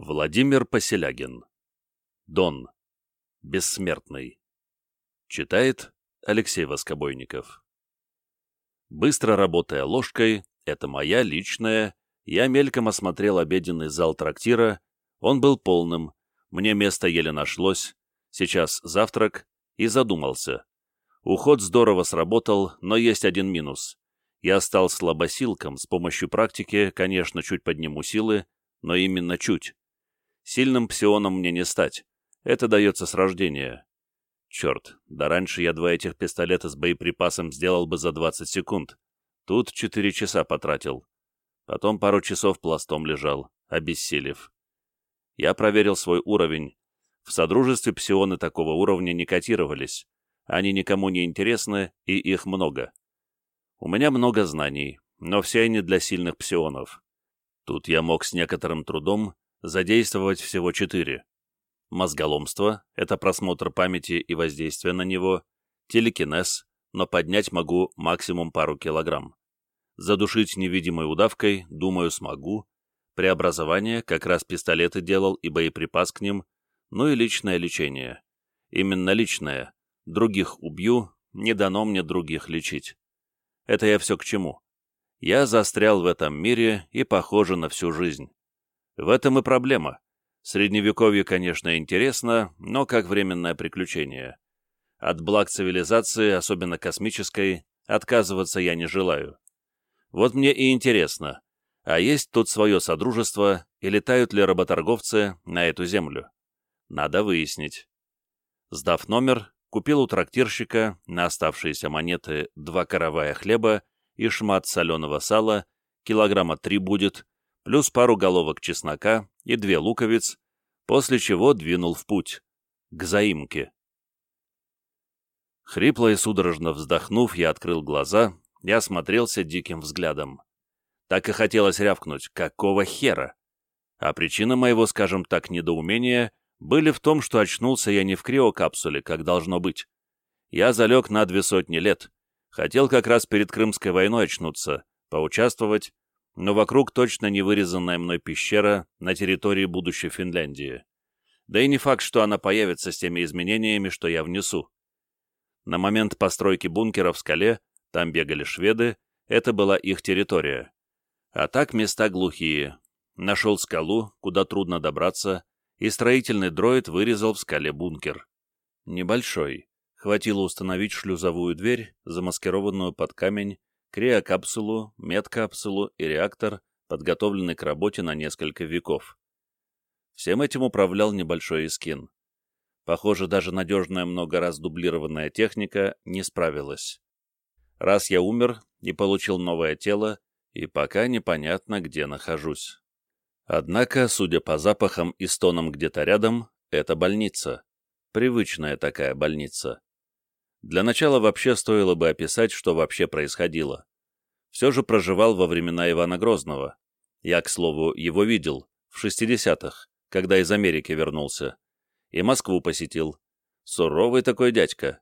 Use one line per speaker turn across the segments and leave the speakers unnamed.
Владимир Поселягин. Дон. Бессмертный. Читает Алексей Воскобойников. Быстро работая ложкой, это моя личная, я мельком осмотрел обеденный зал трактира, он был полным, мне место еле нашлось, сейчас завтрак, и задумался. Уход здорово сработал, но есть один минус. Я стал слабосилком, с помощью практики, конечно, чуть подниму силы, но именно чуть. Сильным псионом мне не стать. Это дается с рождения. Черт, да раньше я два этих пистолета с боеприпасом сделал бы за 20 секунд. Тут четыре часа потратил. Потом пару часов пластом лежал, обессилев. Я проверил свой уровень. В Содружестве псионы такого уровня не котировались. Они никому не интересны, и их много. У меня много знаний, но все они для сильных псионов. Тут я мог с некоторым трудом задействовать всего четыре. Мозголомство — это просмотр памяти и воздействие на него, телекинез, но поднять могу максимум пару килограмм. Задушить невидимой удавкой, думаю, смогу. Преобразование, как раз пистолеты делал и боеприпас к ним, ну и личное лечение. Именно личное. Других убью, не дано мне других лечить. Это я все к чему. Я застрял в этом мире и похоже на всю жизнь. В этом и проблема. Средневековье, конечно, интересно, но как временное приключение. От благ цивилизации, особенно космической, отказываться я не желаю. Вот мне и интересно, а есть тут свое содружество и летают ли работорговцы на эту землю? Надо выяснить. Сдав номер, купил у трактирщика на оставшиеся монеты два каравая хлеба и шмат соленого сала, килограмма три будет, плюс пару головок чеснока и две луковиц, после чего двинул в путь, к заимке. Хрипло и судорожно вздохнув, я открыл глаза и осмотрелся диким взглядом. Так и хотелось рявкнуть, какого хера? А причина моего, скажем так, недоумения были в том, что очнулся я не в криокапсуле, как должно быть. Я залег на две сотни лет. Хотел как раз перед Крымской войной очнуться, поучаствовать, но вокруг точно не вырезанная мной пещера на территории будущей Финляндии. Да и не факт, что она появится с теми изменениями, что я внесу. На момент постройки бункера в скале, там бегали шведы, это была их территория. А так места глухие. Нашел скалу, куда трудно добраться, и строительный дроид вырезал в скале бункер. Небольшой. Хватило установить шлюзовую дверь, замаскированную под камень, криокапсулу, медкапсулу и реактор, подготовленный к работе на несколько веков. Всем этим управлял небольшой эскин. Похоже, даже надежная много раз дублированная техника не справилась. Раз я умер и получил новое тело, и пока непонятно, где нахожусь. Однако, судя по запахам и стонам где-то рядом, это больница. Привычная такая больница. Для начала вообще стоило бы описать, что вообще происходило. Все же проживал во времена Ивана Грозного. Я, к слову, его видел, в 60-х, когда из Америки вернулся. И Москву посетил. Суровый такой дядька.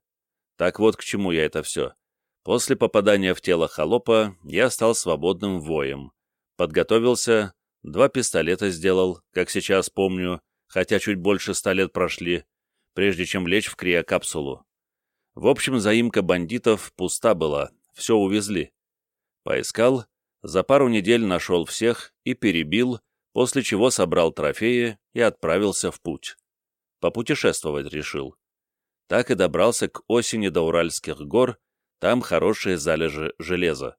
Так вот к чему я это все. После попадания в тело холопа я стал свободным воем. Подготовился, два пистолета сделал, как сейчас помню, хотя чуть больше ста лет прошли, прежде чем лечь в криокапсулу. В общем, заимка бандитов пуста была, все увезли. Поискал, за пару недель нашел всех и перебил, после чего собрал трофеи и отправился в путь. Попутешествовать решил. Так и добрался к осени до Уральских гор, там хорошие залежи железа.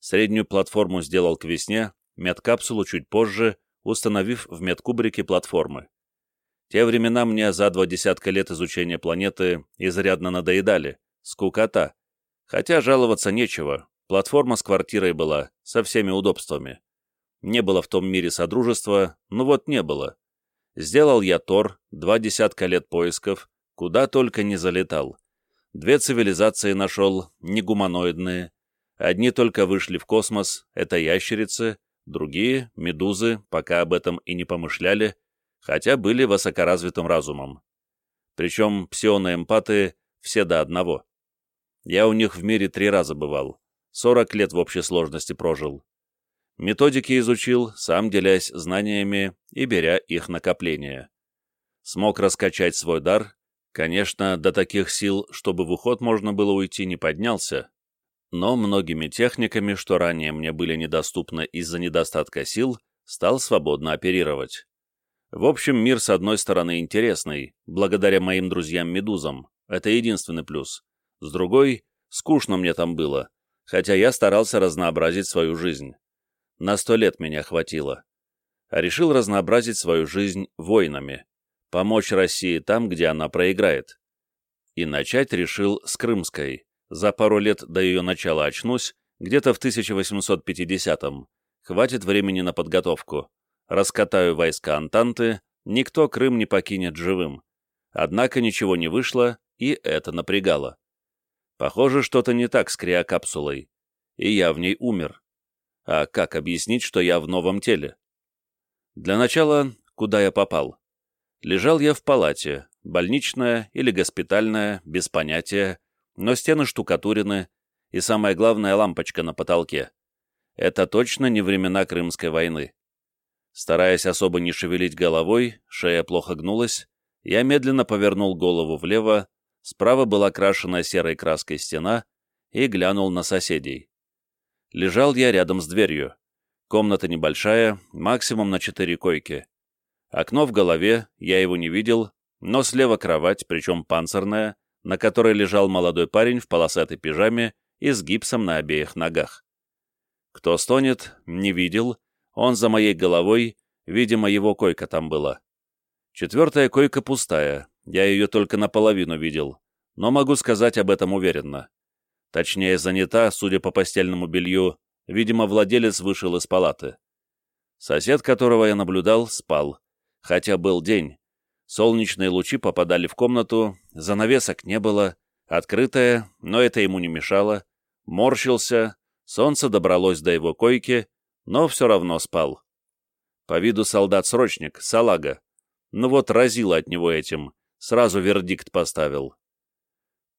Среднюю платформу сделал к весне, медкапсулу чуть позже, установив в медкубрике платформы. Те времена мне за два десятка лет изучения планеты изрядно надоедали. Скукота. Хотя жаловаться нечего. Платформа с квартирой была, со всеми удобствами. Не было в том мире содружества, ну вот не было. Сделал я Тор, два десятка лет поисков, куда только не залетал. Две цивилизации нашел, негуманоидные. Одни только вышли в космос, это ящерицы, другие, медузы, пока об этом и не помышляли, хотя были высокоразвитым разумом. Причем псионы-эмпаты все до одного. Я у них в мире три раза бывал, сорок лет в общей сложности прожил. Методики изучил, сам делясь знаниями и беря их накопление. Смог раскачать свой дар, конечно, до таких сил, чтобы в уход можно было уйти, не поднялся, но многими техниками, что ранее мне были недоступны из-за недостатка сил, стал свободно оперировать. В общем, мир с одной стороны интересный, благодаря моим друзьям-медузам, это единственный плюс. С другой, скучно мне там было, хотя я старался разнообразить свою жизнь. На сто лет меня хватило. А решил разнообразить свою жизнь войнами, помочь России там, где она проиграет. И начать решил с Крымской. За пару лет до ее начала очнусь, где-то в 1850-м. Хватит времени на подготовку. Раскатаю войска Антанты, никто Крым не покинет живым. Однако ничего не вышло, и это напрягало. Похоже, что-то не так с криокапсулой, и я в ней умер. А как объяснить, что я в новом теле? Для начала, куда я попал? Лежал я в палате, больничная или госпитальная, без понятия, но стены штукатурены, и самое главное, лампочка на потолке. Это точно не времена Крымской войны. Стараясь особо не шевелить головой, шея плохо гнулась, я медленно повернул голову влево, справа была крашена серой краской стена, и глянул на соседей. Лежал я рядом с дверью. Комната небольшая, максимум на четыре койки. Окно в голове, я его не видел, но слева кровать, причем панцирная, на которой лежал молодой парень в полосатой пижаме и с гипсом на обеих ногах. Кто стонет, не видел, он за моей головой, видимо, его койка там была. Четвертая койка пустая, я ее только наполовину видел, но могу сказать об этом уверенно. Точнее, занята, судя по постельному белью, видимо, владелец вышел из палаты. Сосед, которого я наблюдал, спал. Хотя был день. Солнечные лучи попадали в комнату, занавесок не было, открытая, но это ему не мешало. Морщился, солнце добралось до его койки, но все равно спал. По виду солдат-срочник, салага. Ну вот разило от него этим, сразу вердикт поставил.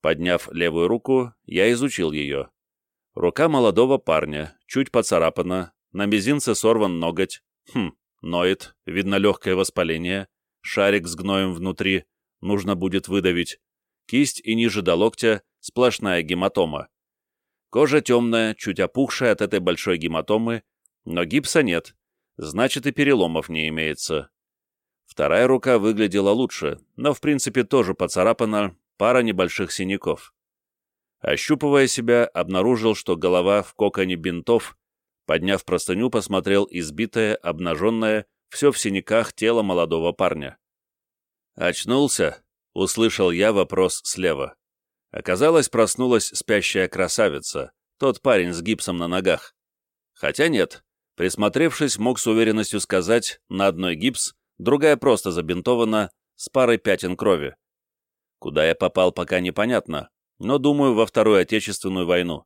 Подняв левую руку, я изучил ее. Рука молодого парня, чуть поцарапана, на мизинце сорван ноготь. Хм, ноет, видно легкое воспаление. Шарик с гноем внутри, нужно будет выдавить. Кисть и ниже до локтя сплошная гематома. Кожа темная, чуть опухшая от этой большой гематомы, но гипса нет, значит и переломов не имеется. Вторая рука выглядела лучше, но в принципе тоже поцарапана, пара небольших синяков. Ощупывая себя, обнаружил, что голова в коконе бинтов, подняв простыню, посмотрел избитое, обнаженное, все в синяках тело молодого парня. «Очнулся?» — услышал я вопрос слева. Оказалось, проснулась спящая красавица, тот парень с гипсом на ногах. Хотя нет, присмотревшись, мог с уверенностью сказать, на одной гипс, другая просто забинтована, с парой пятен крови. Куда я попал, пока непонятно, но, думаю, во Вторую Отечественную войну.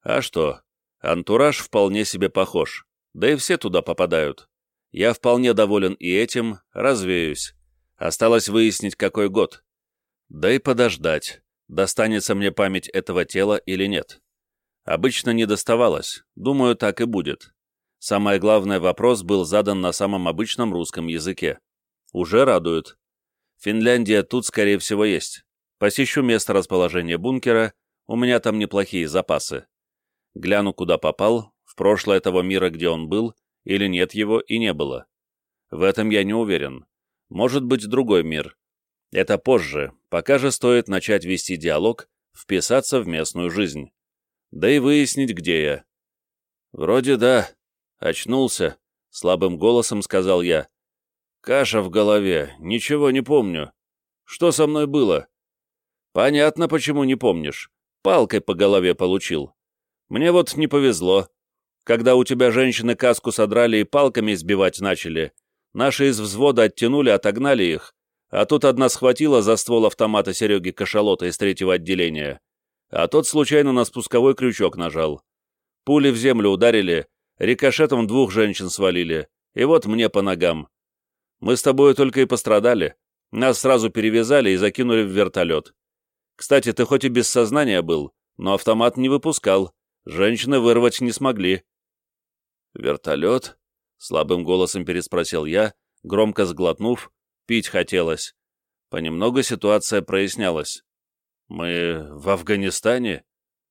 А что, антураж вполне себе похож, да и все туда попадают. Я вполне доволен и этим, развеюсь. Осталось выяснить, какой год. Да и подождать, достанется мне память этого тела или нет. Обычно не доставалось, думаю, так и будет. Самый главный вопрос был задан на самом обычном русском языке. Уже радует. Финляндия тут, скорее всего, есть. Посещу место расположения бункера, у меня там неплохие запасы. Гляну, куда попал, в прошлое того мира, где он был, или нет его и не было. В этом я не уверен. Может быть, другой мир. Это позже, пока же стоит начать вести диалог, вписаться в местную жизнь. Да и выяснить, где я. Вроде да. Очнулся, слабым голосом сказал я. Каша в голове, ничего не помню. Что со мной было? Понятно, почему не помнишь. Палкой по голове получил. Мне вот не повезло. Когда у тебя женщины каску содрали и палками избивать начали, наши из взвода оттянули, отогнали их, а тут одна схватила за ствол автомата Сереги Кашалота из третьего отделения, а тот случайно на спусковой крючок нажал. Пули в землю ударили, рикошетом двух женщин свалили, и вот мне по ногам. Мы с тобой только и пострадали. Нас сразу перевязали и закинули в вертолет. Кстати, ты хоть и без сознания был, но автомат не выпускал. Женщины вырвать не смогли. «Вертолет?» — слабым голосом переспросил я, громко сглотнув, пить хотелось. Понемногу ситуация прояснялась. «Мы в Афганистане?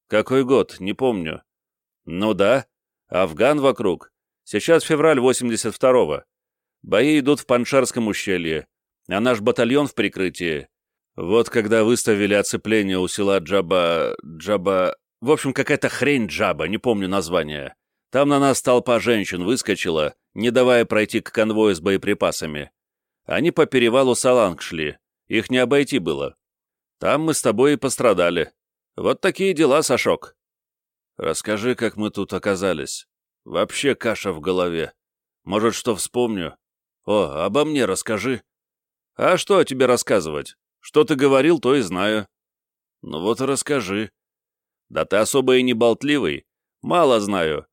Какой год? Не помню». «Ну да. Афган вокруг. Сейчас февраль 82-го. Бои идут в Паншарском ущелье, а наш батальон в прикрытии. Вот когда выставили оцепление у села Джаба... Джаба... В общем, какая-то хрень Джаба, не помню название. Там на нас толпа женщин выскочила, не давая пройти к конвою с боеприпасами. Они по перевалу Саланг шли, их не обойти было. Там мы с тобой и пострадали. Вот такие дела, Сашок. Расскажи, как мы тут оказались. Вообще каша в голове. Может, что вспомню? О, обо мне расскажи. А что тебе рассказывать? Что ты говорил, то и знаю. Ну вот и расскажи. Да ты особо и не болтливый. Мало знаю.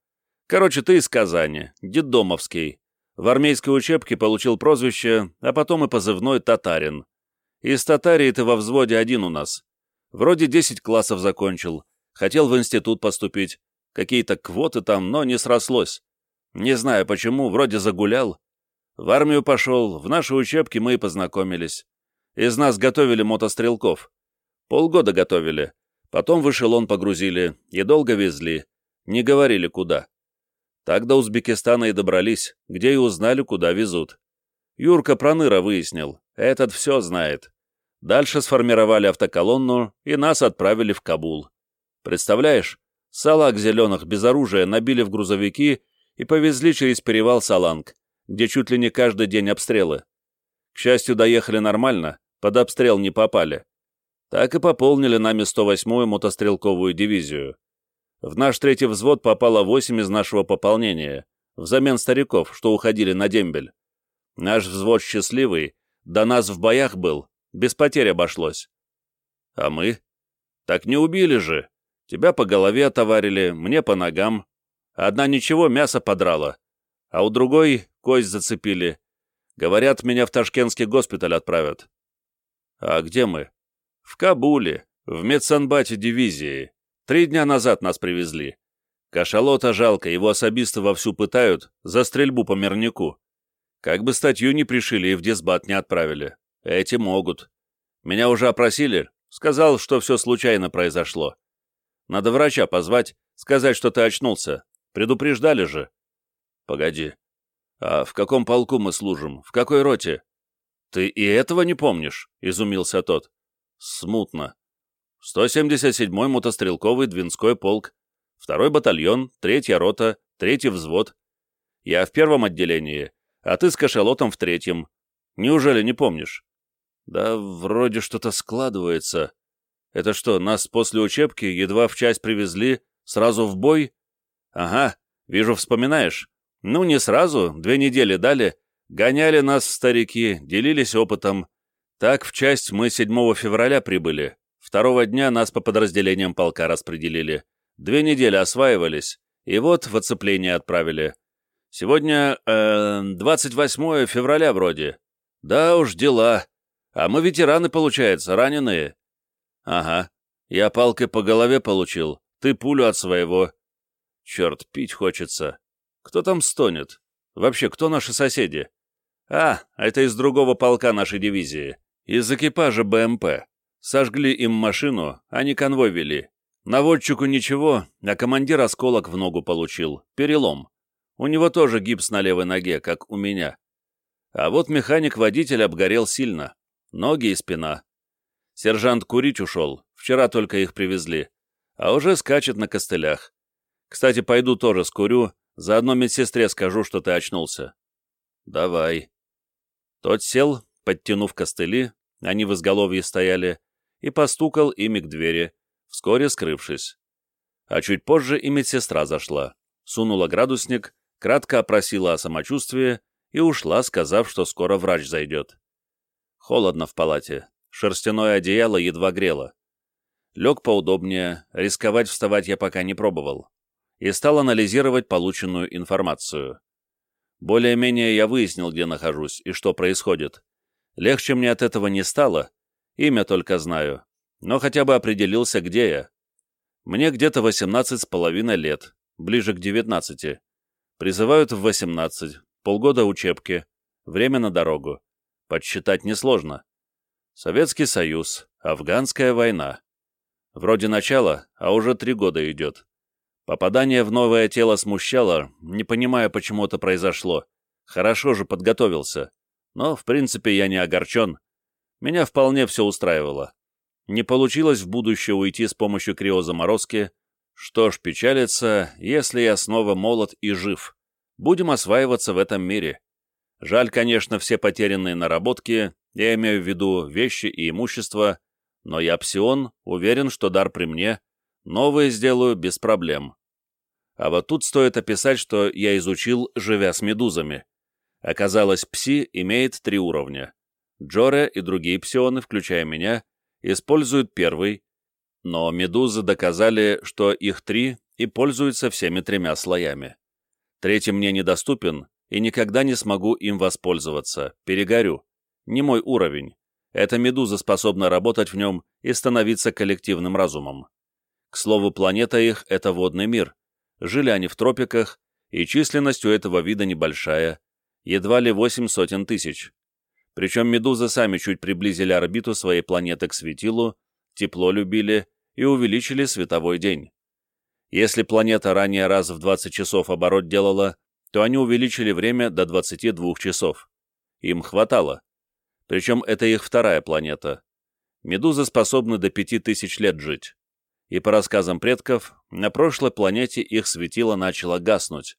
Короче, ты из Казани, детдомовский. В армейской учебке получил прозвище, а потом и позывной «Татарин». Из Татарии ты во взводе один у нас. Вроде десять классов закончил. Хотел в институт поступить. Какие-то квоты там, но не срослось. Не знаю почему, вроде загулял. В армию пошел, в наши учебки мы и познакомились. Из нас готовили мотострелков. Полгода готовили. Потом в эшелон погрузили и долго везли. Не говорили, куда. Так до Узбекистана и добрались, где и узнали, куда везут. Юрка Проныра выяснил. Этот все знает. Дальше сформировали автоколонну и нас отправили в Кабул. Представляешь, салак зеленых без оружия набили в грузовики и повезли через перевал Саланг, где чуть ли не каждый день обстрелы. К счастью, доехали нормально, под обстрел не попали. Так и пополнили нами 108-ю мотострелковую дивизию. В наш третий взвод попало 8 из нашего пополнения, взамен стариков, что уходили на дембель. Наш взвод счастливый, до нас в боях был, без потерь обошлось. А мы? Так не убили же. Тебя по голове отоварили, мне по ногам. Одна ничего, мясо подрала. А у другой кость зацепили. Говорят, меня в ташкентский госпиталь отправят. «А где мы?» «В Кабуле, в медсанбате дивизии. Три дня назад нас привезли. Кашалота жалко, его особисты вовсю пытают за стрельбу по мирнику. Как бы статью не пришили и в дисбат не отправили. Эти могут. Меня уже опросили, сказал, что все случайно произошло. Надо врача позвать, сказать, что ты очнулся. Предупреждали же». «Погоди. А в каком полку мы служим? В какой роте?» «Ты и этого не помнишь?» — изумился тот. «Смутно. 177-й мотострелковый Двинской полк, второй батальон, третья рота, третий взвод. Я в первом отделении, а ты с кашалотом в третьем. Неужели не помнишь?» «Да вроде что-то складывается. Это что, нас после учебки едва в часть привезли, сразу в бой?» «Ага, вижу, вспоминаешь. Ну, не сразу, две недели дали, Гоняли нас старики, делились опытом. Так в часть мы 7 февраля прибыли. Второго дня нас по подразделениям полка распределили. Две недели осваивались, и вот в оцепление отправили. Сегодня э, 28 февраля вроде. Да уж, дела. А мы ветераны, получается, раненые. Ага. Я палкой по голове получил, ты пулю от своего. Черт, пить хочется. Кто там стонет? Вообще, кто наши соседи? «А, это из другого полка нашей дивизии. Из экипажа БМП. Сожгли им машину, они конвой вели. Наводчику ничего, а командир осколок в ногу получил. Перелом. У него тоже гипс на левой ноге, как у меня. А вот механик-водитель обгорел сильно. Ноги и спина. Сержант курить ушел, вчера только их привезли. А уже скачет на костылях. Кстати, пойду тоже скурю, заодно медсестре скажу, что ты очнулся. Давай. Тот сел, подтянув костыли, они в изголовье стояли, и постукал ими к двери, вскоре скрывшись. А чуть позже и медсестра зашла, сунула градусник, кратко опросила о самочувствии и ушла, сказав, что скоро врач зайдет. Холодно в палате, шерстяное одеяло едва грело. Лег поудобнее, рисковать вставать я пока не пробовал. И стал анализировать полученную информацию. Более-менее я выяснил, где нахожусь и что происходит. Легче мне от этого не стало, имя только знаю, но хотя бы определился, где я. Мне где-то 18 с половиной лет, ближе к 19. Призывают в 18, полгода учебки, время на дорогу. Подсчитать несложно. Советский Союз, афганская война. Вроде начала, а уже три года идет. Попадание в новое тело смущало, не понимая, почему это произошло. Хорошо же подготовился. Но, в принципе, я не огорчен. Меня вполне все устраивало. Не получилось в будущее уйти с помощью криозаморозки. Что ж, печалиться, если я снова молод и жив. Будем осваиваться в этом мире. Жаль, конечно, все потерянные наработки, я имею в виду вещи и имущество, но я псион, уверен, что дар при мне, новые сделаю без проблем. А вот тут стоит описать, что я изучил, живя с медузами. Оказалось, пси имеет три уровня. Джоре и другие псионы, включая меня, используют первый, но медузы доказали, что их три и пользуются всеми тремя слоями. Третий мне недоступен, и никогда не смогу им воспользоваться, перегорю. Не мой уровень. Эта медуза способна работать в нем и становиться коллективным разумом. К слову, планета их — это водный мир. Жили они в тропиках, и численность у этого вида небольшая, едва ли восемь сотен тысяч. Причем медузы сами чуть приблизили орбиту своей планеты к светилу, тепло любили и увеличили световой день. Если планета ранее раз в 20 часов оборот делала, то они увеличили время до 22 часов. Им хватало. Причем это их вторая планета. Медузы способны до 5000 лет жить. И по рассказам предков, на прошлой планете их светило начало гаснуть.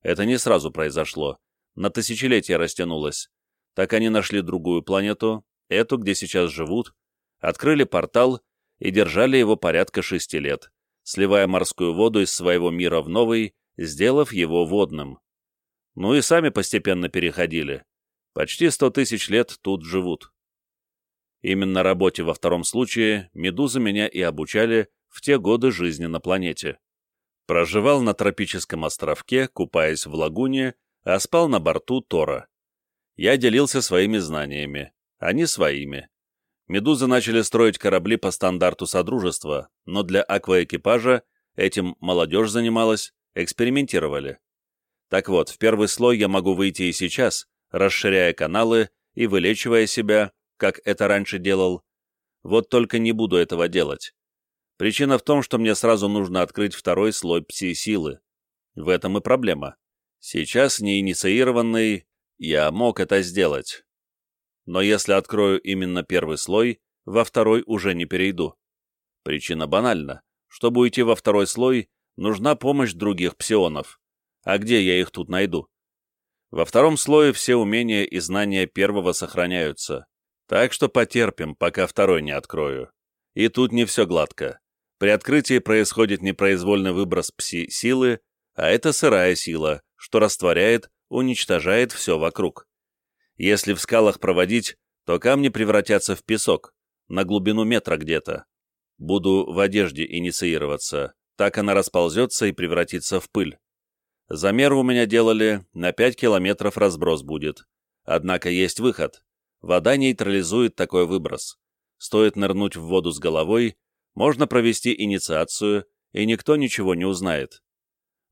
Это не сразу произошло, на тысячелетия растянулось. Так они нашли другую планету, эту, где сейчас живут, открыли портал и держали его порядка шести лет, сливая морскую воду из своего мира в новый, сделав его водным. Ну и сами постепенно переходили. Почти сто тысяч лет тут живут. Именно работе во втором случае медузы меня и обучали в те годы жизни на планете. Проживал на тропическом островке, купаясь в лагуне, а спал на борту Тора. Я делился своими знаниями, они своими. Медузы начали строить корабли по стандарту Содружества, но для акваэкипажа этим молодежь занималась, экспериментировали. Так вот, в первый слой я могу выйти и сейчас, расширяя каналы и вылечивая себя, как это раньше делал. Вот только не буду этого делать. Причина в том, что мне сразу нужно открыть второй слой пси-силы. В этом и проблема. Сейчас, неинициированный, я мог это сделать. Но если открою именно первый слой, во второй уже не перейду. Причина банальна. Чтобы уйти во второй слой, нужна помощь других псионов. А где я их тут найду? Во втором слое все умения и знания первого сохраняются. Так что потерпим, пока второй не открою. И тут не все гладко. При открытии происходит непроизвольный выброс пси-силы, а это сырая сила, что растворяет уничтожает все вокруг. Если в скалах проводить, то камни превратятся в песок, на глубину метра где-то. Буду в одежде инициироваться, так она расползется и превратится в пыль. Замер у меня делали, на 5 километров разброс будет. Однако есть выход. Вода нейтрализует такой выброс. Стоит нырнуть в воду с головой, можно провести инициацию, и никто ничего не узнает.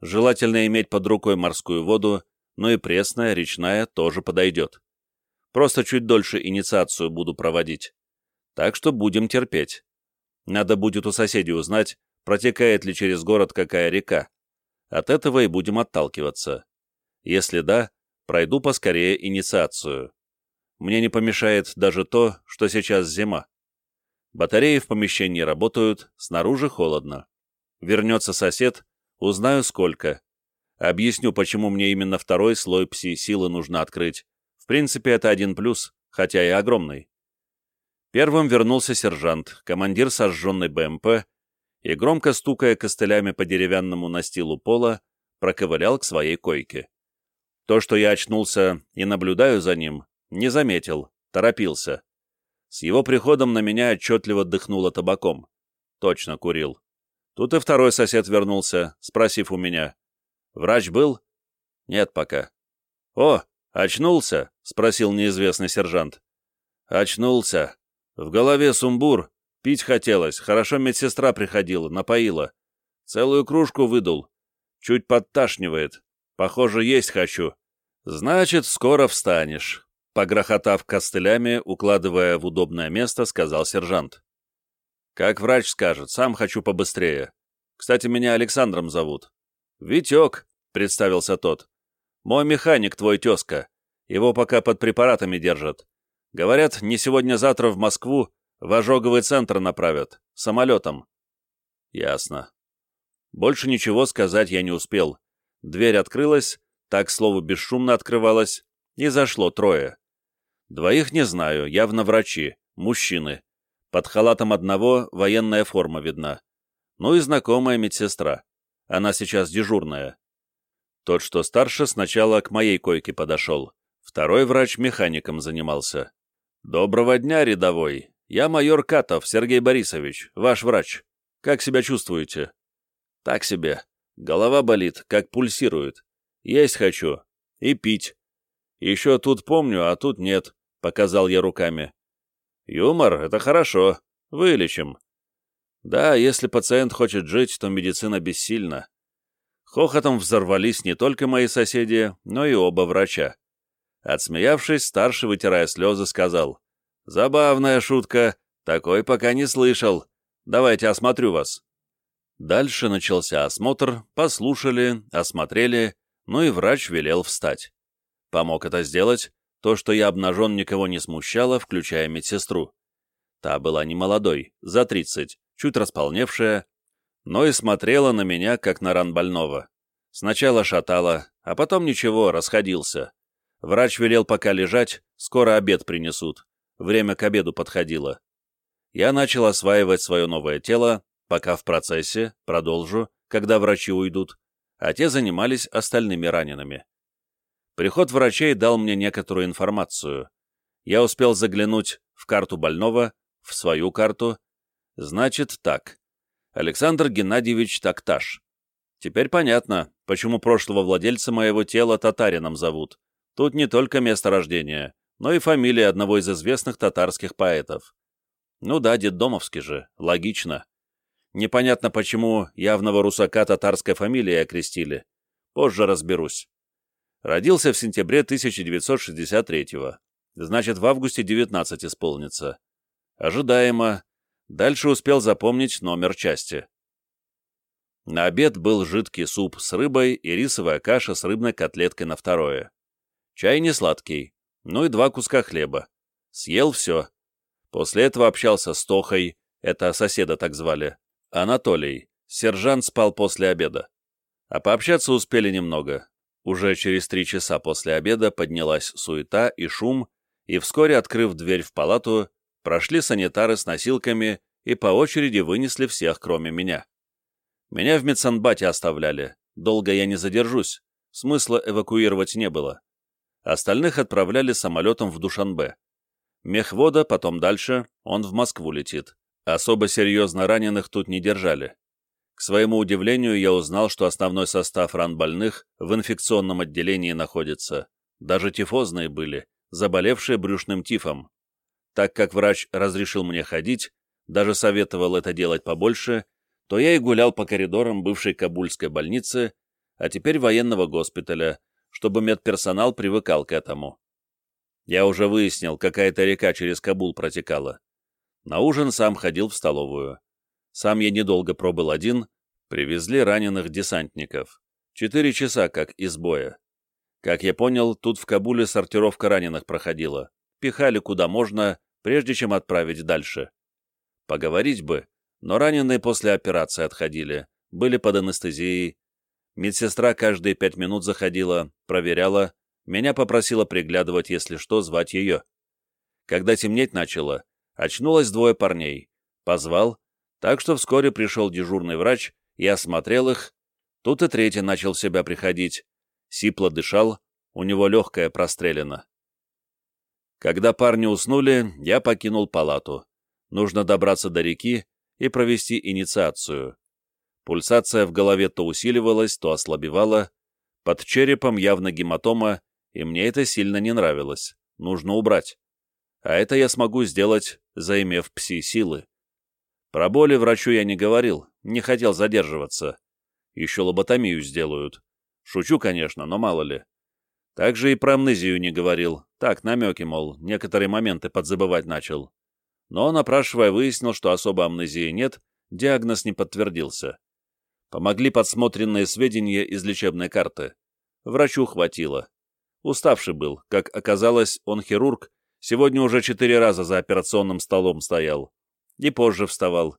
Желательно иметь под рукой морскую воду но и пресная, речная тоже подойдет. Просто чуть дольше инициацию буду проводить. Так что будем терпеть. Надо будет у соседей узнать, протекает ли через город какая река. От этого и будем отталкиваться. Если да, пройду поскорее инициацию. Мне не помешает даже то, что сейчас зима. Батареи в помещении работают, снаружи холодно. Вернется сосед, узнаю сколько, Объясню, почему мне именно второй слой пси-силы нужно открыть. В принципе, это один плюс, хотя и огромный. Первым вернулся сержант, командир сожженной БМП, и, громко стукая костылями по деревянному настилу пола, проковырял к своей койке. То, что я очнулся и наблюдаю за ним, не заметил, торопился. С его приходом на меня отчетливо дыхнуло табаком. Точно курил. Тут и второй сосед вернулся, спросив у меня, Врач был? Нет пока. О, очнулся? Спросил неизвестный сержант. Очнулся. В голове сумбур. Пить хотелось. Хорошо медсестра приходила, напоила. Целую кружку выдул. Чуть подташнивает. Похоже, есть хочу. Значит, скоро встанешь. Погрохотав костылями, укладывая в удобное место, сказал сержант. Как врач скажет, сам хочу побыстрее. Кстати, меня Александром зовут. Витек, представился тот. Мой механик твой тезка. Его пока под препаратами держат. Говорят, не сегодня-завтра в Москву в ожоговый центр направят. Самолетом. Ясно. Больше ничего сказать я не успел. Дверь открылась, так слово бесшумно открывалась, и зашло трое. Двоих не знаю, явно врачи, мужчины. Под халатом одного военная форма видна. Ну и знакомая медсестра. Она сейчас дежурная. Тот, что старше, сначала к моей койке подошел. Второй врач механиком занимался. «Доброго дня, рядовой. Я майор Катов Сергей Борисович, ваш врач. Как себя чувствуете?» «Так себе. Голова болит, как пульсирует. Есть хочу. И пить. Еще тут помню, а тут нет», — показал я руками. «Юмор — это хорошо. Вылечим». «Да, если пациент хочет жить, то медицина бессильна». Хохотом взорвались не только мои соседи, но и оба врача. Отсмеявшись, старший, вытирая слезы, сказал, «Забавная шутка, такой пока не слышал. Давайте осмотрю вас». Дальше начался осмотр, послушали, осмотрели, ну и врач велел встать. Помог это сделать, то, что я обнажен, никого не смущало, включая медсестру. Та была не молодой, за тридцать, чуть располневшая, но и смотрела на меня, как на ран больного. Сначала шатала, а потом ничего, расходился. Врач велел пока лежать, скоро обед принесут. Время к обеду подходило. Я начал осваивать свое новое тело, пока в процессе, продолжу, когда врачи уйдут, а те занимались остальными ранеными. Приход врачей дал мне некоторую информацию. Я успел заглянуть в карту больного, в свою карту. Значит, так. Александр Геннадьевич Такташ. Теперь понятно, почему прошлого владельца моего тела татарином зовут. Тут не только место рождения, но и фамилия одного из известных татарских поэтов. Ну да, детдомовский же, логично. Непонятно, почему явного русака татарской фамилией окрестили. Позже разберусь. Родился в сентябре 1963-го. Значит, в августе 19 исполнится. Ожидаемо. Дальше успел запомнить номер части. На обед был жидкий суп с рыбой и рисовая каша с рыбной котлеткой на второе. Чай не сладкий, ну и два куска хлеба. Съел все. После этого общался с Тохой, это соседа так звали, Анатолий. Сержант спал после обеда. А пообщаться успели немного. Уже через три часа после обеда поднялась суета и шум, и вскоре, открыв дверь в палату, прошли санитары с носилками и по очереди вынесли всех, кроме меня. Меня в медсанбате оставляли, долго я не задержусь, смысла эвакуировать не было. Остальных отправляли самолетом в Душанбе. Мехвода, потом дальше, он в Москву летит. Особо серьезно раненых тут не держали. К своему удивлению, я узнал, что основной состав ран больных в инфекционном отделении находится. Даже тифозные были, заболевшие брюшным тифом. Так как врач разрешил мне ходить, даже советовал это делать побольше, то я и гулял по коридорам бывшей Кабульской больницы, а теперь военного госпиталя, чтобы медперсонал привыкал к этому. Я уже выяснил, какая-то река через Кабул протекала. На ужин сам ходил в столовую. Сам я недолго пробыл один, привезли раненых десантников. Четыре часа как из боя. Как я понял, тут в Кабуле сортировка раненых проходила. Пихали куда можно, прежде чем отправить дальше. Поговорить бы, но раненые после операции отходили, были под анестезией, Медсестра каждые пять минут заходила, проверяла, меня попросила приглядывать, если что, звать ее. Когда темнеть начало, очнулось двое парней. Позвал, так что вскоре пришел дежурный врач и осмотрел их. Тут и третий начал в себя приходить. Сипло дышал, у него легкое прострелено. Когда парни уснули, я покинул палату. Нужно добраться до реки и провести инициацию. Пульсация в голове то усиливалась, то ослабевала. Под черепом явно гематома, и мне это сильно не нравилось. Нужно убрать. А это я смогу сделать, заимев пси-силы. Про боли врачу я не говорил, не хотел задерживаться. Еще лоботомию сделают. Шучу, конечно, но мало ли. Также и про амнезию не говорил. Так, намеки, мол, некоторые моменты подзабывать начал. Но, напрашивая, выяснил, что особо амнезии нет, диагноз не подтвердился. Помогли подсмотренные сведения из лечебной карты. Врачу хватило. Уставший был. Как оказалось, он хирург, сегодня уже четыре раза за операционным столом стоял. И позже вставал.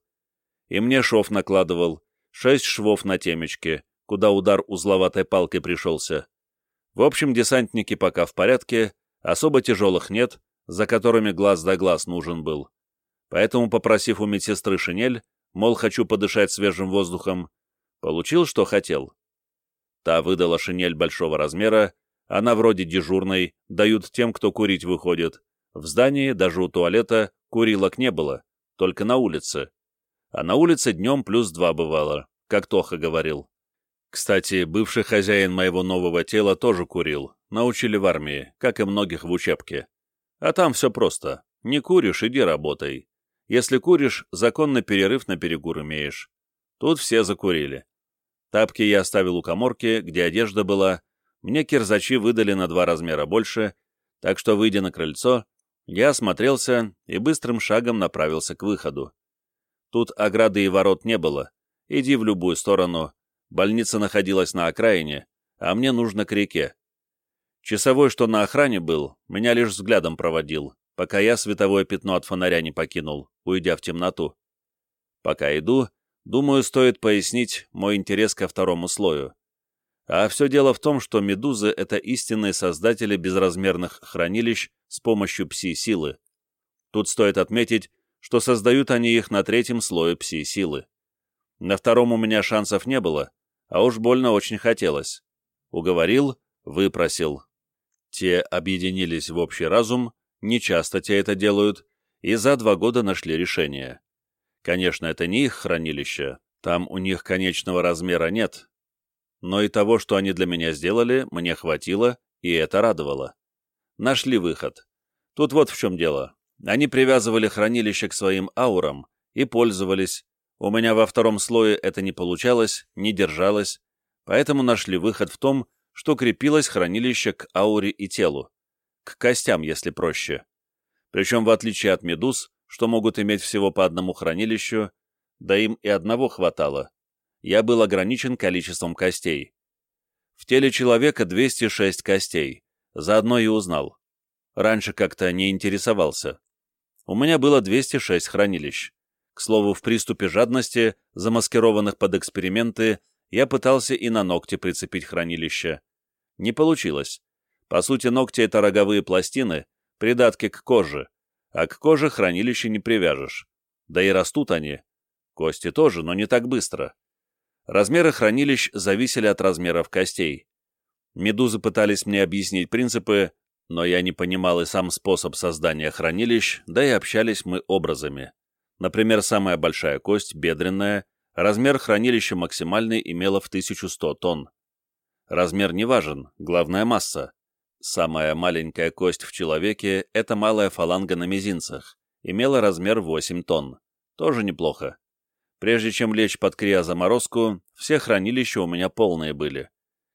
И мне шов накладывал. Шесть швов на темечке, куда удар узловатой палкой пришелся. В общем, десантники пока в порядке, особо тяжелых нет, за которыми глаз да глаз нужен был. Поэтому, попросив у медсестры шинель, мол, хочу подышать свежим воздухом, получил, что хотел. Та выдала шинель большого размера, она вроде дежурной, дают тем, кто курить выходит. В здании, даже у туалета, курилок не было, только на улице. А на улице днем плюс два бывало, как Тоха говорил. Кстати, бывший хозяин моего нового тела тоже курил. Научили в армии, как и многих в учебке. А там все просто. Не куришь, иди работай. Если куришь, законно перерыв на перекур имеешь. Тут все закурили. Тапки я оставил у коморки, где одежда была. Мне кирзачи выдали на два размера больше, так что, выйдя на крыльцо, я осмотрелся и быстрым шагом направился к выходу. Тут ограды и ворот не было. Иди в любую сторону, Больница находилась на окраине, а мне нужно к реке. Часовой, что на охране был, меня лишь взглядом проводил, пока я световое пятно от фонаря не покинул, уйдя в темноту. Пока иду, думаю, стоит пояснить мой интерес ко второму слою. А все дело в том, что медузы — это истинные создатели безразмерных хранилищ с помощью пси-силы. Тут стоит отметить, что создают они их на третьем слое пси-силы. На втором у меня шансов не было, а уж больно очень хотелось. Уговорил, выпросил. Те объединились в общий разум, нечасто те это делают, и за два года нашли решение. Конечно, это не их хранилище, там у них конечного размера нет. Но и того, что они для меня сделали, мне хватило, и это радовало. Нашли выход. Тут вот в чем дело. Они привязывали хранилище к своим аурам и пользовались, у меня во втором слое это не получалось, не держалось, поэтому нашли выход в том, что крепилось хранилище к ауре и телу. К костям, если проще. Причем, в отличие от медуз, что могут иметь всего по одному хранилищу, да им и одного хватало, я был ограничен количеством костей. В теле человека 206 костей, заодно и узнал. Раньше как-то не интересовался. У меня было 206 хранилищ. К слову, в приступе жадности, замаскированных под эксперименты, я пытался и на ногти прицепить хранилище. Не получилось. По сути, ногти — это роговые пластины, придатки к коже, а к коже хранилище не привяжешь. Да и растут они. Кости тоже, но не так быстро. Размеры хранилищ зависели от размеров костей. Медузы пытались мне объяснить принципы, но я не понимал и сам способ создания хранилищ, да и общались мы образами. Например, самая большая кость, бедренная, размер хранилища максимальный имела в 1100 тонн. Размер не важен, главная масса. Самая маленькая кость в человеке – это малая фаланга на мизинцах, имела размер 8 тонн. Тоже неплохо. Прежде чем лечь под криозаморозку, все хранилища у меня полные были.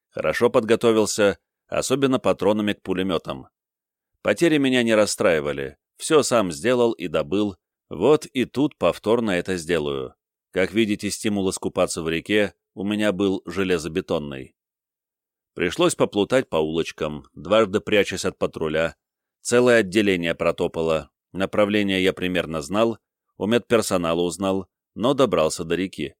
Хорошо подготовился, особенно патронами к пулеметам. Потери меня не расстраивали, все сам сделал и добыл, вот и тут повторно это сделаю. Как видите, стимул искупаться в реке у меня был железобетонный. Пришлось поплутать по улочкам, дважды прячась от патруля. Целое отделение протопало. Направление я примерно знал, у медперсонала узнал, но добрался до реки.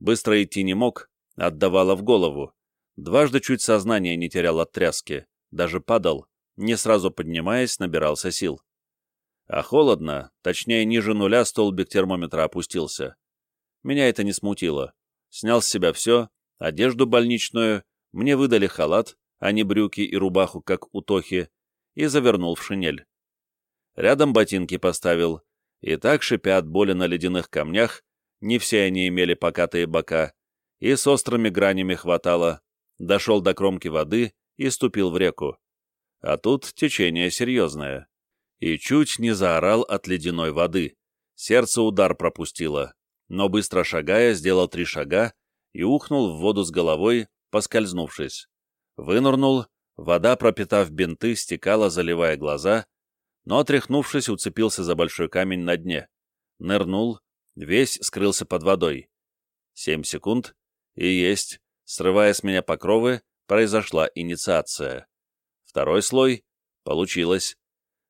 Быстро идти не мог, отдавало в голову. Дважды чуть сознание не терял от тряски, даже падал, не сразу поднимаясь, набирался сил. А холодно, точнее ниже нуля столбик термометра опустился. Меня это не смутило. Снял с себя все, одежду больничную, мне выдали халат, а не брюки и рубаху, как у Тохи, и завернул в шинель. Рядом ботинки поставил, и так, шипя от боли на ледяных камнях, не все они имели покатые бока, и с острыми гранями хватало, дошел до кромки воды и ступил в реку. А тут течение серьезное и чуть не заорал от ледяной воды. Сердце удар пропустило, но быстро шагая, сделал три шага и ухнул в воду с головой, поскользнувшись. Вынырнул, вода, пропитав бинты, стекала, заливая глаза, но, отряхнувшись, уцепился за большой камень на дне. Нырнул, весь скрылся под водой. Семь секунд, и есть, срывая с меня покровы, произошла инициация. Второй слой — получилось.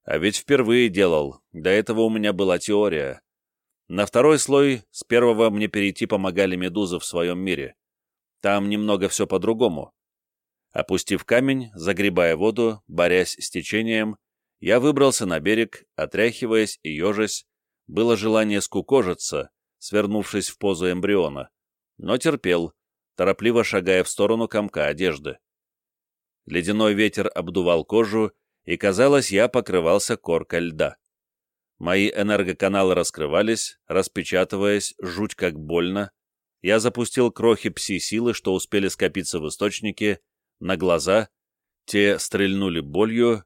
А ведь впервые делал, до этого у меня была теория. На второй слой с первого мне перейти помогали медузы в своем мире. Там немного все по-другому. Опустив камень, загребая воду, борясь с течением, я выбрался на берег, отряхиваясь и ежась. Было желание скукожиться, свернувшись в позу эмбриона, но терпел, торопливо шагая в сторону комка одежды. Ледяной ветер обдувал кожу, и, казалось, я покрывался коркой льда. Мои энергоканалы раскрывались, распечатываясь, жуть как больно. Я запустил крохи пси-силы, что успели скопиться в источнике, на глаза. Те стрельнули болью,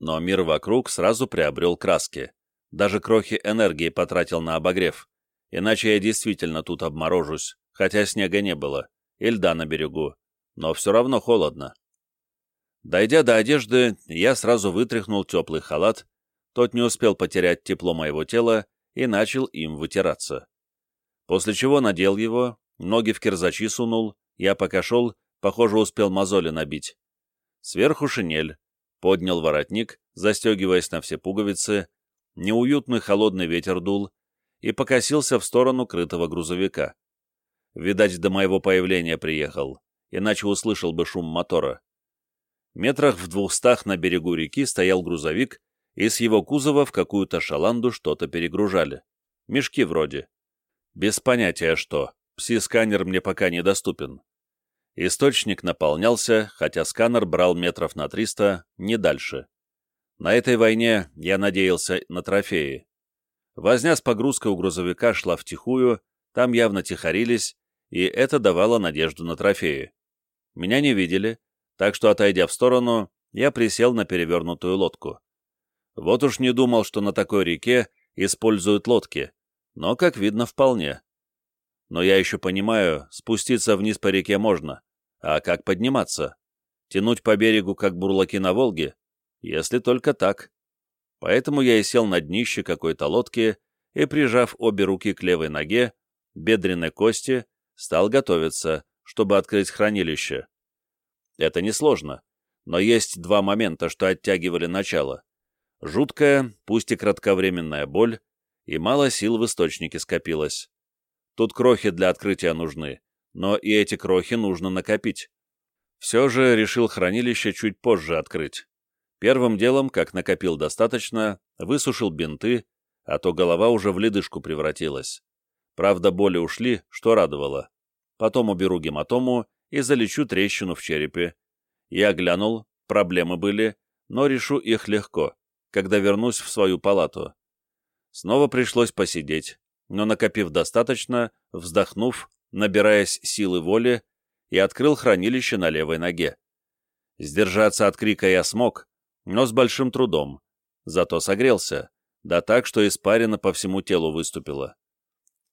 но мир вокруг сразу приобрел краски. Даже крохи энергии потратил на обогрев. Иначе я действительно тут обморожусь, хотя снега не было, и льда на берегу. Но все равно холодно. Дойдя до одежды, я сразу вытряхнул теплый халат, тот не успел потерять тепло моего тела и начал им вытираться. После чего надел его, ноги в кирзачи сунул, я пока шел, похоже, успел мозоли набить. Сверху шинель, поднял воротник, застегиваясь на все пуговицы, неуютный холодный ветер дул и покосился в сторону крытого грузовика. Видать, до моего появления приехал, иначе услышал бы шум мотора. Метрах в двухстах на берегу реки стоял грузовик, и с его кузова в какую-то шаланду что-то перегружали. Мешки вроде. Без понятия что, пси-сканер мне пока недоступен. Источник наполнялся, хотя сканер брал метров на 300, не дальше. На этой войне я надеялся на трофеи. Возня с погрузкой у грузовика шла втихую, там явно тихорились, и это давало надежду на трофеи. Меня не видели, так что, отойдя в сторону, я присел на перевернутую лодку. Вот уж не думал, что на такой реке используют лодки, но, как видно, вполне. Но я еще понимаю, спуститься вниз по реке можно, а как подниматься? Тянуть по берегу, как бурлаки на Волге? Если только так. Поэтому я и сел на днище какой-то лодки и, прижав обе руки к левой ноге, бедренной кости, стал готовиться, чтобы открыть хранилище. Это несложно, но есть два момента, что оттягивали начало. Жуткая, пусть и кратковременная боль, и мало сил в источнике скопилось. Тут крохи для открытия нужны, но и эти крохи нужно накопить. Все же решил хранилище чуть позже открыть. Первым делом, как накопил достаточно, высушил бинты, а то голова уже в ледышку превратилась. Правда, боли ушли, что радовало. Потом уберу гематому и залечу трещину в черепе. Я глянул, проблемы были, но решу их легко, когда вернусь в свою палату. Снова пришлось посидеть, но, накопив достаточно, вздохнув, набираясь силы воли, и открыл хранилище на левой ноге. Сдержаться от крика я смог, но с большим трудом, зато согрелся, да так, что испарина по всему телу выступила.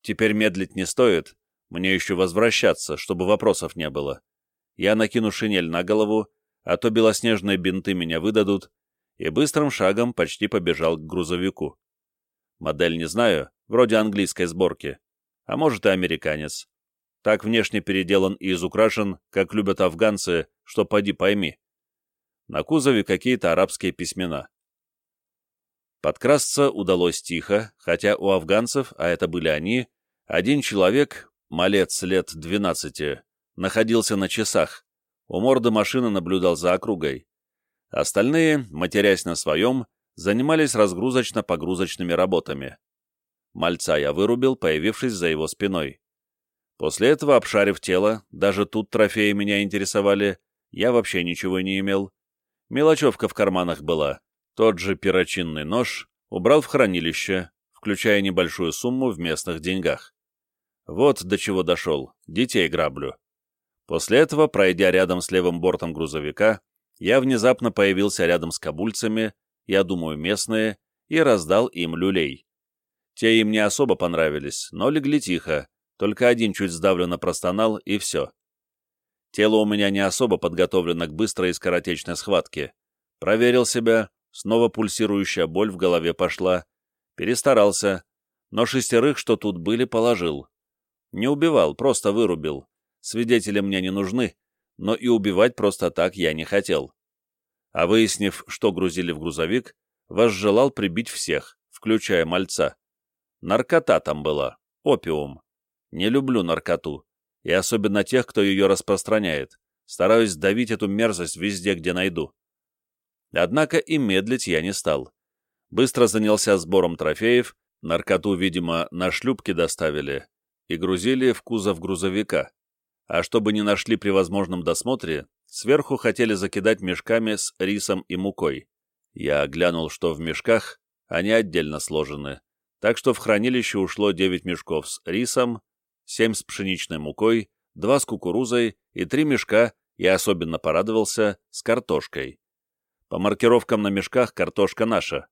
Теперь медлить не стоит, мне еще возвращаться, чтобы вопросов не было. Я накину шинель на голову, а то белоснежные бинты меня выдадут, и быстрым шагом почти побежал к грузовику. Модель не знаю, вроде английской сборки, а может и американец. Так внешне переделан и изукрашен, как любят афганцы, что поди пойми. На кузове какие-то арабские письмена. Подкрасться удалось тихо, хотя у афганцев, а это были они, один человек, малец лет двенадцати, находился на часах, у морды машины наблюдал за округой. Остальные, матерясь на своем, занимались разгрузочно-погрузочными работами. Мальца я вырубил, появившись за его спиной. После этого, обшарив тело, даже тут трофеи меня интересовали, я вообще ничего не имел. Мелочевка в карманах была, тот же перочинный нож, убрал в хранилище, включая небольшую сумму в местных деньгах. Вот до чего дошел, детей граблю. После этого, пройдя рядом с левым бортом грузовика, я внезапно появился рядом с кабульцами, я думаю, местные, и раздал им люлей. Те им не особо понравились, но легли тихо, только один чуть сдавленно простонал, и все. Тело у меня не особо подготовлено к быстрой и скоротечной схватке. Проверил себя, снова пульсирующая боль в голове пошла. Перестарался, но шестерых, что тут были, положил. Не убивал, просто вырубил. Свидетели мне не нужны, но и убивать просто так я не хотел. А выяснив, что грузили в грузовик, возжелал прибить всех, включая мальца. Наркота там была, опиум. Не люблю наркоту, и особенно тех, кто ее распространяет. Стараюсь давить эту мерзость везде, где найду. Однако и медлить я не стал. Быстро занялся сбором трофеев, наркоту, видимо, на шлюпке доставили, и грузили в кузов грузовика. А чтобы не нашли при возможном досмотре, сверху хотели закидать мешками с рисом и мукой. Я глянул, что в мешках, они отдельно сложены, так что в хранилище ушло 9 мешков с рисом, 7 с пшеничной мукой, 2 с кукурузой и 3 мешка, я особенно порадовался, с картошкой. По маркировкам на мешках картошка наша.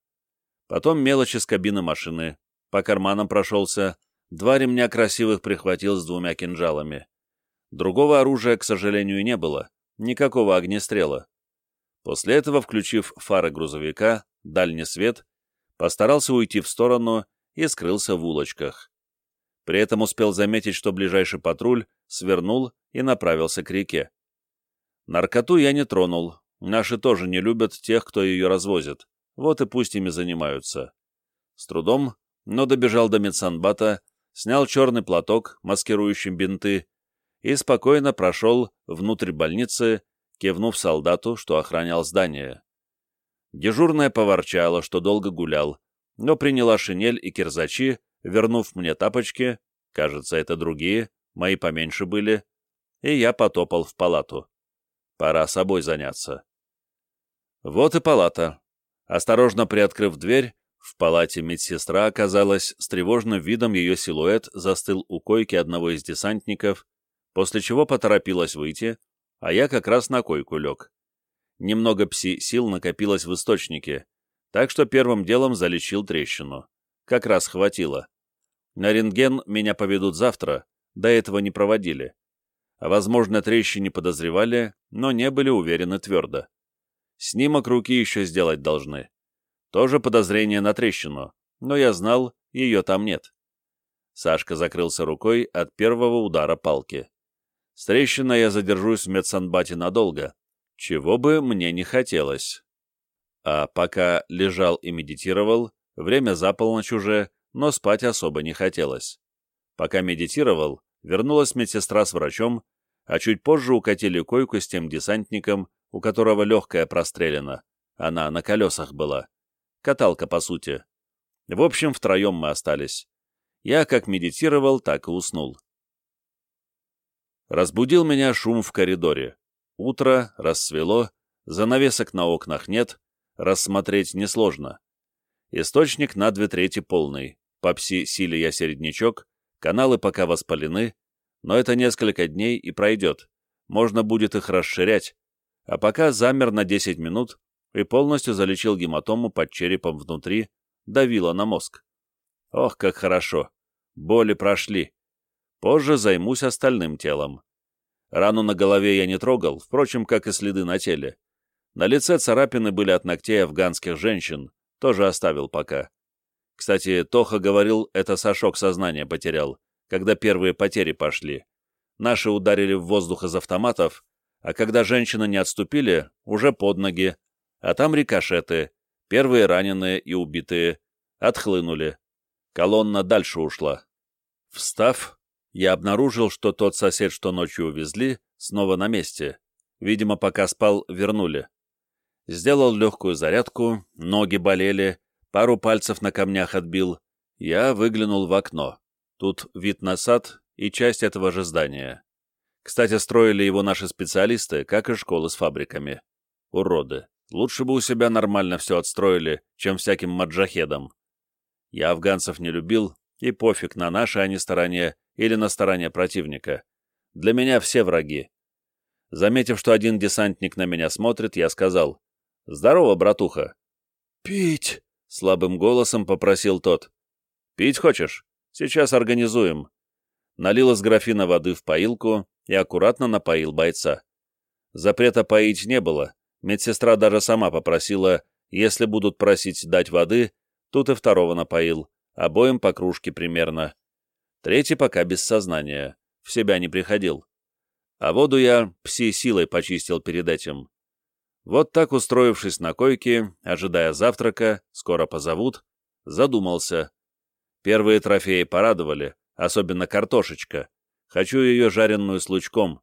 Потом мелочи с кабины машины, по карманам прошелся, два ремня красивых прихватил с двумя кинжалами. Другого оружия, к сожалению, не было, никакого огнестрела. После этого, включив фары грузовика, дальний свет, постарался уйти в сторону и скрылся в улочках. При этом успел заметить, что ближайший патруль свернул и направился к реке. Наркоту я не тронул, наши тоже не любят тех, кто ее развозит, вот и пусть ими занимаются. С трудом, но добежал до медсанбата, снял черный платок, маскирующий бинты, и спокойно прошел внутрь больницы, кивнув солдату, что охранял здание. Дежурная поворчала, что долго гулял, но приняла шинель и кирзачи, вернув мне тапочки, кажется, это другие, мои поменьше были, и я потопал в палату. Пора собой заняться. Вот и палата. Осторожно приоткрыв дверь, в палате медсестра оказалась с тревожным видом ее силуэт застыл у койки одного из десантников, после чего поторопилась выйти, а я как раз на койку лег. Немного пси-сил накопилось в источнике, так что первым делом залечил трещину. Как раз хватило. На рентген меня поведут завтра, до этого не проводили. Возможно, трещине подозревали, но не были уверены твердо. Снимок руки еще сделать должны. Тоже подозрение на трещину, но я знал, ее там нет. Сашка закрылся рукой от первого удара палки. С трещиной я задержусь в медсанбате надолго, чего бы мне не хотелось. А пока лежал и медитировал, время за полночь уже, но спать особо не хотелось. Пока медитировал, вернулась медсестра с врачом, а чуть позже укатили койку с тем десантником, у которого легкая прострелена. Она на колесах была. Каталка, по сути. В общем, втроем мы остались. Я как медитировал, так и уснул. Разбудил меня шум в коридоре. Утро, рассвело, занавесок на окнах нет, рассмотреть несложно. Источник на две трети полный, по пси-силе я середнячок, каналы пока воспалены, но это несколько дней и пройдет, можно будет их расширять, а пока замер на 10 минут и полностью залечил гематому под черепом внутри, давило на мозг. Ох, как хорошо! Боли прошли. Позже займусь остальным телом. Рану на голове я не трогал, впрочем, как и следы на теле. На лице царапины были от ногтей афганских женщин, тоже оставил пока. Кстати, Тоха говорил, это Сашок сознание потерял, когда первые потери пошли. Наши ударили в воздух из автоматов, а когда женщины не отступили, уже под ноги, а там рикошеты, первые раненые и убитые, отхлынули. Колонна дальше ушла. Встав, я обнаружил, что тот сосед, что ночью увезли, снова на месте. Видимо, пока спал, вернули. Сделал легкую зарядку, ноги болели, пару пальцев на камнях отбил. Я выглянул в окно. Тут вид на сад и часть этого же здания. Кстати, строили его наши специалисты, как и школы с фабриками. Уроды. Лучше бы у себя нормально все отстроили, чем всяким маджахедам. Я афганцев не любил, и пофиг, на нашей они стороне или на стороне противника. Для меня все враги. Заметив, что один десантник на меня смотрит, я сказал, «Здорово, братуха».
«Пить!»
— слабым голосом попросил тот. «Пить хочешь? Сейчас организуем». Налил из графина воды в поилку и аккуратно напоил бойца. Запрета поить не было, медсестра даже сама попросила, если будут просить дать воды, тут и второго напоил, обоим по кружке примерно. Третий пока без сознания, в себя не приходил. А воду я пси-силой почистил перед этим. Вот так, устроившись на койке, ожидая завтрака, скоро позовут, задумался. Первые трофеи порадовали, особенно картошечка. Хочу ее жареную с лучком.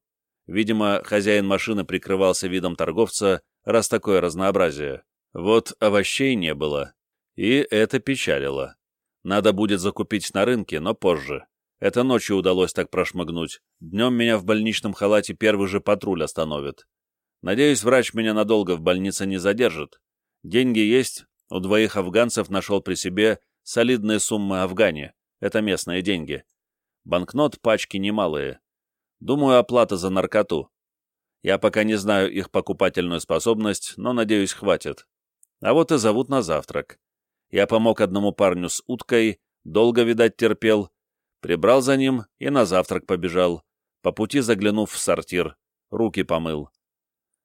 Видимо, хозяин машины прикрывался видом торговца, раз такое разнообразие. Вот овощей не было. И это печалило. Надо будет закупить на рынке, но позже. Это ночью удалось так прошмыгнуть. Днем меня в больничном халате первый же патруль остановит. Надеюсь, врач меня надолго в больнице не задержит. Деньги есть, у двоих афганцев нашел при себе солидные суммы афгане. Это местные деньги. Банкнот пачки немалые. Думаю, оплата за наркоту. Я пока не знаю их покупательную способность, но, надеюсь, хватит. А вот и зовут на завтрак. Я помог одному парню с уткой, долго, видать, терпел, прибрал за ним и на завтрак побежал, по пути заглянув в сортир, руки помыл.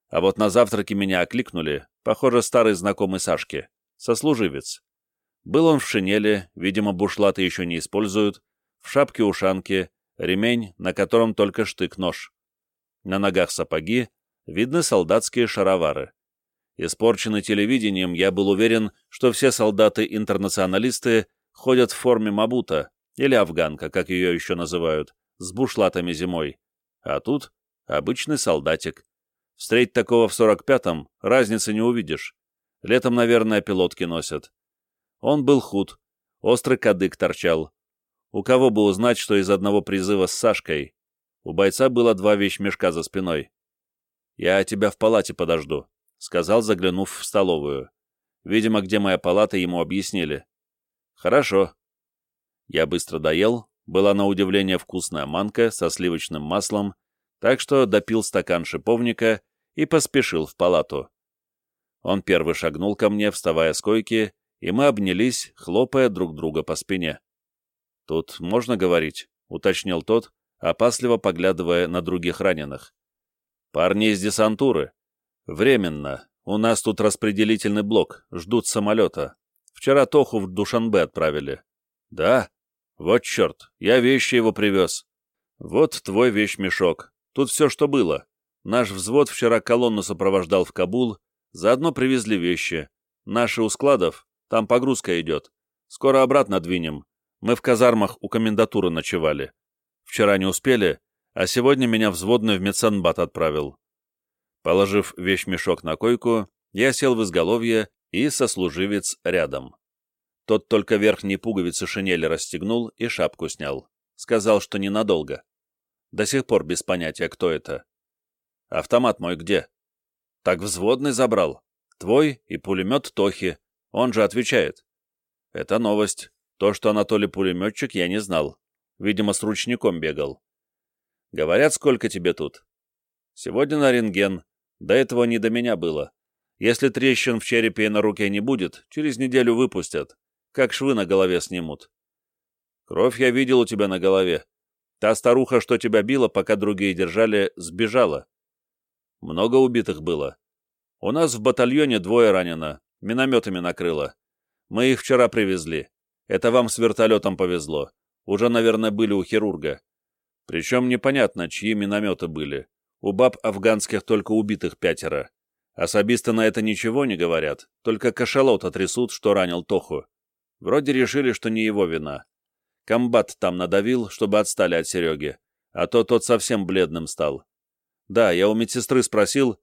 А вот на завтраке меня окликнули, похоже, старый знакомый Сашки, сослуживец. Был он в шинели, видимо, бушлаты еще не используют, в шапке-ушанке, ремень, на котором только штык-нож. На ногах сапоги, видны солдатские шаровары. Испорченный телевидением, я был уверен, что все солдаты-интернационалисты ходят в форме мабута, или афганка, как ее еще называют, с бушлатами зимой. А тут обычный солдатик. Встретить такого в 45-м разницы не увидишь. Летом, наверное, пилотки носят. Он был худ, острый кадык торчал. У кого бы узнать, что из одного призыва с Сашкой? У бойца было два вещмешка за спиной. «Я тебя в палате подожду», — сказал, заглянув в столовую. Видимо, где моя палата, ему объяснили. «Хорошо». Я быстро доел, была на удивление вкусная манка со сливочным маслом, так что допил стакан шиповника и поспешил в палату. Он первый шагнул ко мне, вставая с койки, и мы обнялись, хлопая друг друга по спине. «Тут можно говорить?» — уточнил тот, опасливо поглядывая на других раненых. «Парни из десантуры. Временно. У нас тут распределительный блок, ждут самолета. Вчера Тоху в Душанбе отправили». «Да? Вот черт, я вещи его привез. Вот твой вещмешок. Тут все, что было. Наш взвод вчера колонну сопровождал в Кабул, заодно привезли вещи. Наши у складов, там погрузка идет. Скоро обратно двинем. Мы в казармах у комендатуры ночевали. Вчера не успели, а сегодня меня взводный в медсанбат отправил. Положив вещмешок на койку, я сел в изголовье и сослуживец рядом. Тот только верхние пуговицы шинели расстегнул и шапку снял. Сказал, что ненадолго. До сих пор без понятия, кто это. Автомат мой где? Так взводный забрал. Твой и пулемет Тохи. Он же отвечает. Это новость. То, что Анатолий пулеметчик, я не знал. Видимо, с ручником бегал. Говорят, сколько тебе тут? Сегодня на рентген. До этого не до меня было. Если трещин в черепе и на руке не будет, через неделю выпустят. Как швы на голове снимут. Кровь я видел у тебя на голове. Та старуха, что тебя била, пока другие держали, сбежала. Много убитых было. У нас в батальоне двое ранено, минометами накрыло. Мы их вчера привезли. Это вам с вертолетом повезло. Уже, наверное, были у хирурга. Причем непонятно, чьи минометы были. У баб афганских только убитых пятеро. Особисто на это ничего не говорят, только кашалот отрясут, что ранил Тоху. Вроде решили, что не его вина. Комбат там надавил, чтобы отстали от Сереги, а то тот совсем бледным стал. Да, я у медсестры спросил,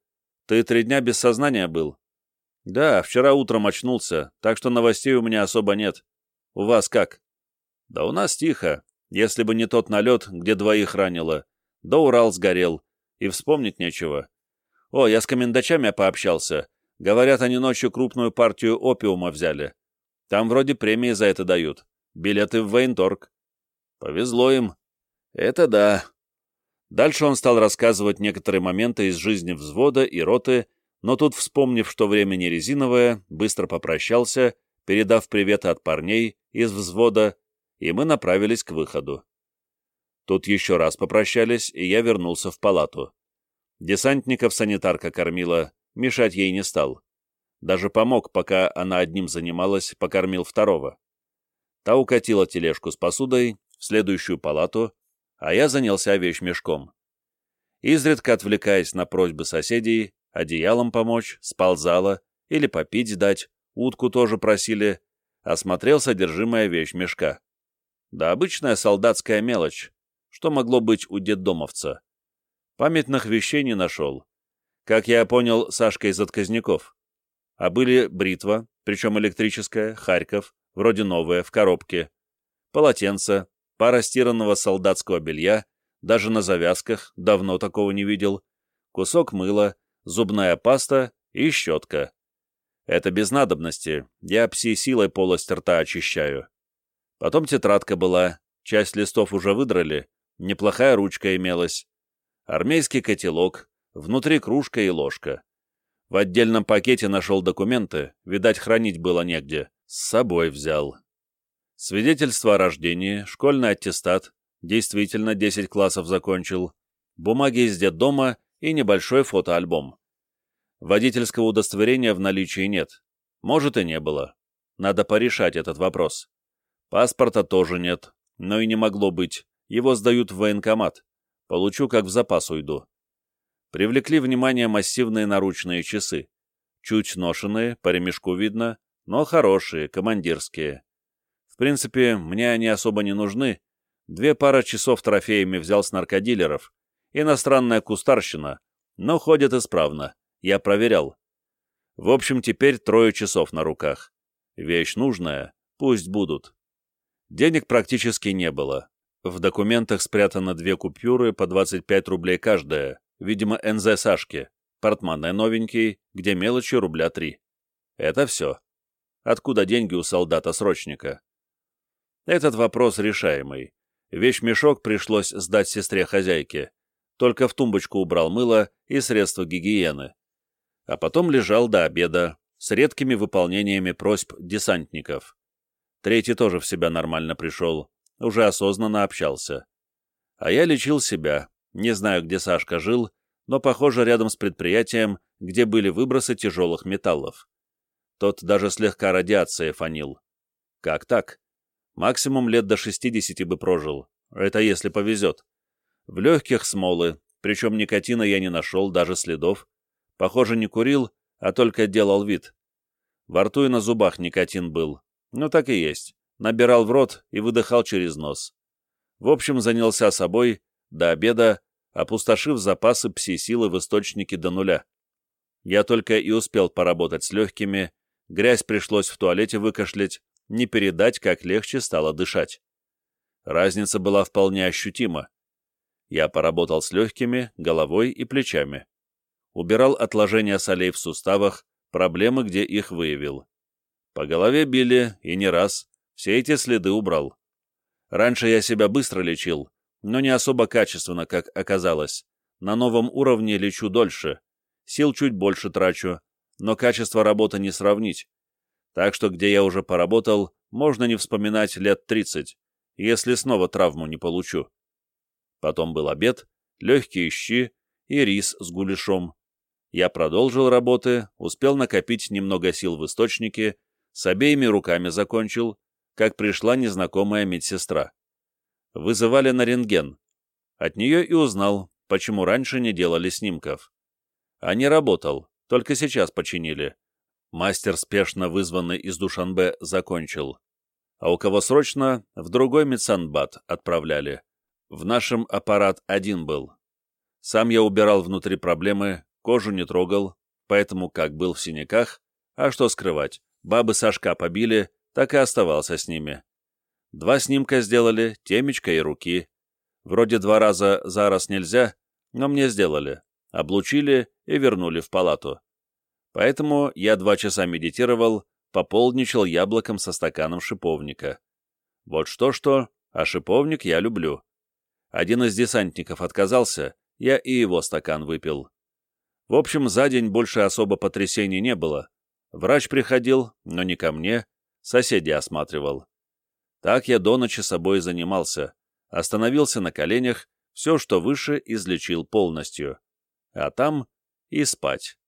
ты три дня без сознания был? Да, вчера утром очнулся, так что новостей у меня особо нет. У вас как? Да у нас тихо, если бы не тот налет, где двоих ранило. Да Урал сгорел, и вспомнить нечего. О, я с комендачами пообщался. Говорят, они ночью крупную партию опиума взяли. Там вроде премии за это дают. Билеты в военторг. Повезло им. Это да. Дальше он стал рассказывать некоторые моменты из жизни взвода и роты, но тут, вспомнив, что время не резиновое, быстро попрощался, передав приветы от парней из взвода, и мы направились к выходу. Тут еще раз попрощались, и я вернулся в палату. Десантников санитарка кормила, мешать ей не стал. Даже помог, пока она одним занималась, покормил второго. Та укатила тележку с посудой в следующую палату, а я занялся вещмешком. Изредка отвлекаясь на просьбы соседей, одеялом помочь, сползала или попить дать, утку тоже просили, осмотрел содержимое вещмешка. Да обычная солдатская мелочь, что могло быть у детдомовца. Памятных вещей не нашел. Как я понял, Сашка из отказников. А были бритва, причем электрическая, Харьков, вроде новая, в коробке, полотенце, пара стиранного солдатского белья, даже на завязках, давно такого не видел, кусок мыла, зубная паста и щетка. Это без надобности, я пси-силой полость рта очищаю. Потом тетрадка была, часть листов уже выдрали, неплохая ручка имелась. Армейский котелок, внутри кружка и ложка. В отдельном пакете нашел документы, видать, хранить было негде. С собой взял. Свидетельство о рождении, школьный аттестат, действительно 10 классов закончил, бумаги из детдома и небольшой фотоальбом. Водительского удостоверения в наличии нет. Может и не было. Надо порешать этот вопрос. Паспорта тоже нет, но и не могло быть. Его сдают в военкомат. Получу, как в запас уйду. Привлекли внимание массивные наручные часы. Чуть ношенные, по ремешку видно, но хорошие, командирские. В принципе, мне они особо не нужны. Две пары часов трофеями взял с наркодилеров. Иностранная кустарщина, но ходят исправно. Я проверял. В общем, теперь трое часов на руках. Вещь нужная, пусть будут. Денег практически не было. В документах спрятано две купюры по 25 рублей каждая, видимо, НЗ Сашки, портмоне новенький, где мелочи рубля три. Это все. Откуда деньги у солдата-срочника? Этот вопрос решаемый. Вещмешок пришлось сдать сестре-хозяйке. Только в тумбочку убрал мыло и средства гигиены а потом лежал до обеда с редкими выполнениями просьб десантников. Третий тоже в себя нормально пришел, уже осознанно общался. А я лечил себя, не знаю, где Сашка жил, но, похоже, рядом с предприятием, где были выбросы тяжелых металлов. Тот даже слегка радиацией фанил. Как так? Максимум лет до 60 бы прожил, это если повезет. В легких смолы, причем никотина я не нашел, даже следов, Похоже, не курил, а только делал вид. Во рту и на зубах никотин был. Ну, так и есть. Набирал в рот и выдыхал через нос. В общем, занялся собой до обеда, опустошив запасы пси-силы в источнике до нуля. Я только и успел поработать с легкими, грязь пришлось в туалете выкашлять, не передать, как легче стало дышать. Разница была вполне ощутима. Я поработал с легкими, головой и плечами убирал отложения солей в суставах, проблемы, где их выявил. По голове били, и не раз, все эти следы убрал. Раньше я себя быстро лечил, но не особо качественно, как оказалось. На новом уровне лечу дольше, сил чуть больше трачу, но качество работы не сравнить. Так что где я уже поработал, можно не вспоминать лет 30, если снова травму не получу. Потом был обед, легкие щи и рис с гуляшом, я продолжил работы, успел накопить немного сил в источнике, с обеими руками закончил, как пришла незнакомая медсестра. Вызывали на рентген. От нее и узнал, почему раньше не делали снимков. А не работал, только сейчас починили. Мастер, спешно вызванный из Душанбе, закончил. А у кого срочно, в другой медсанбат отправляли. В нашем аппарат один был. Сам я убирал внутри проблемы, кожу не трогал, поэтому как был в синяках, а что скрывать, бабы Сашка побили, так и оставался с ними. Два снимка сделали, темечко и руки. Вроде два раза за раз нельзя, но мне сделали, облучили и вернули в палату. Поэтому я два часа медитировал, пополничал яблоком со стаканом шиповника. Вот что-что, а шиповник я люблю. Один из десантников отказался, я и его стакан выпил. В общем, за день больше особо потрясений не было. Врач приходил, но не ко мне, соседей осматривал. Так я до ночи собой занимался, остановился на коленях, все, что выше, излечил полностью. А там и спать.